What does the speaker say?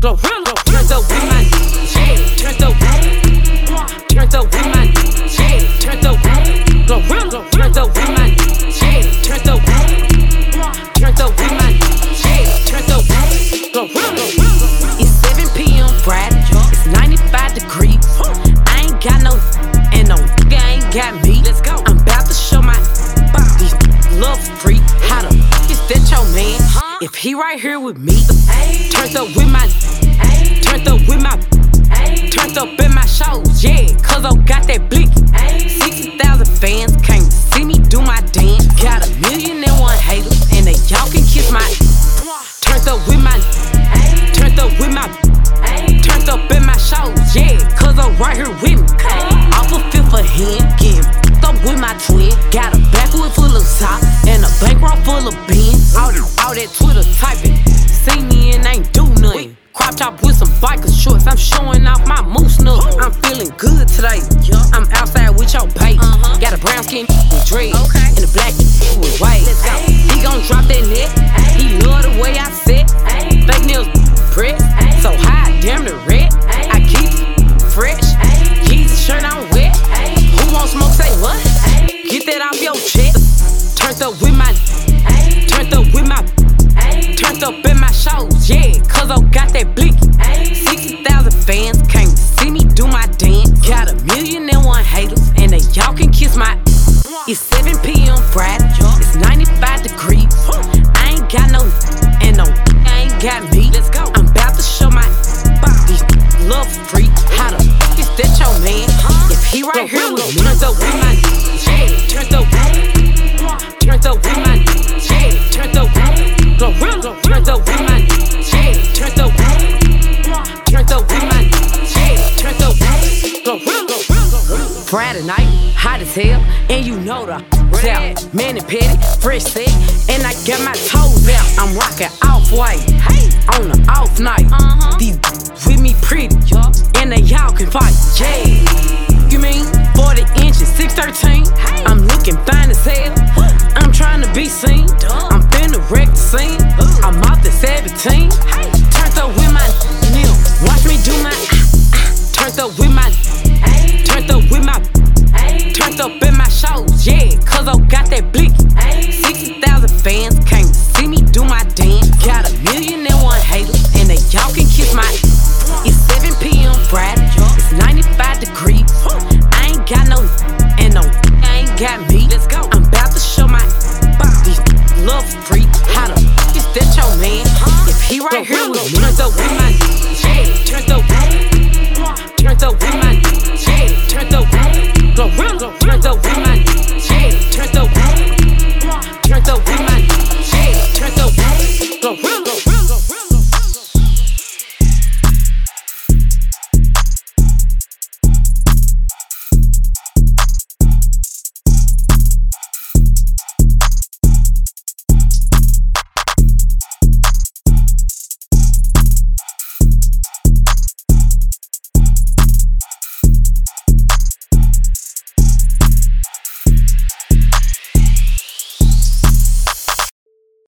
Gorilla. Turned up with my up. Turned up with my yeah. Turned up. Gorilla. Turned up with my up. Turned up with my yeah. Turned up. Gorilla. It's 7 p.m. Friday. It's 95 degrees. I ain't got no and no nigga ain't got me. Let's go. I'm about to show my these love freak how f- is that your man? If he right here with me, turned up with my, turned up with my, turned up in my shows, yeah, cause I got that blick. 60,000 fans can't see me do my dance. Got a million and one haters, and they y'all can kiss my. Turned up with feeling good today. I'm outside with your bait. Uh-huh. Got a brown skin with dread and a black with white. He gon' drop that net. He love the way I sit. Fake nails press, so high, damn the red. I keep fresh. Jesus shirt on wet. Who want smoke? Say what? Get that off your chest. Turned up with my, turned up with my, turned up in my shows, yeah, cause I got that blick. 60,000 fans can't see me do my dance. Got a million and one haters, and they y'all can kiss my. It's 7 p.m. know the out. Man and petty, fresh set, and I got my toes out. I'm rocking off white, hey. on the off night. Uh-huh. These with me pretty, and they y'all can fight. Yeah, you mean 40 inches, 613? I'm looking fine dope.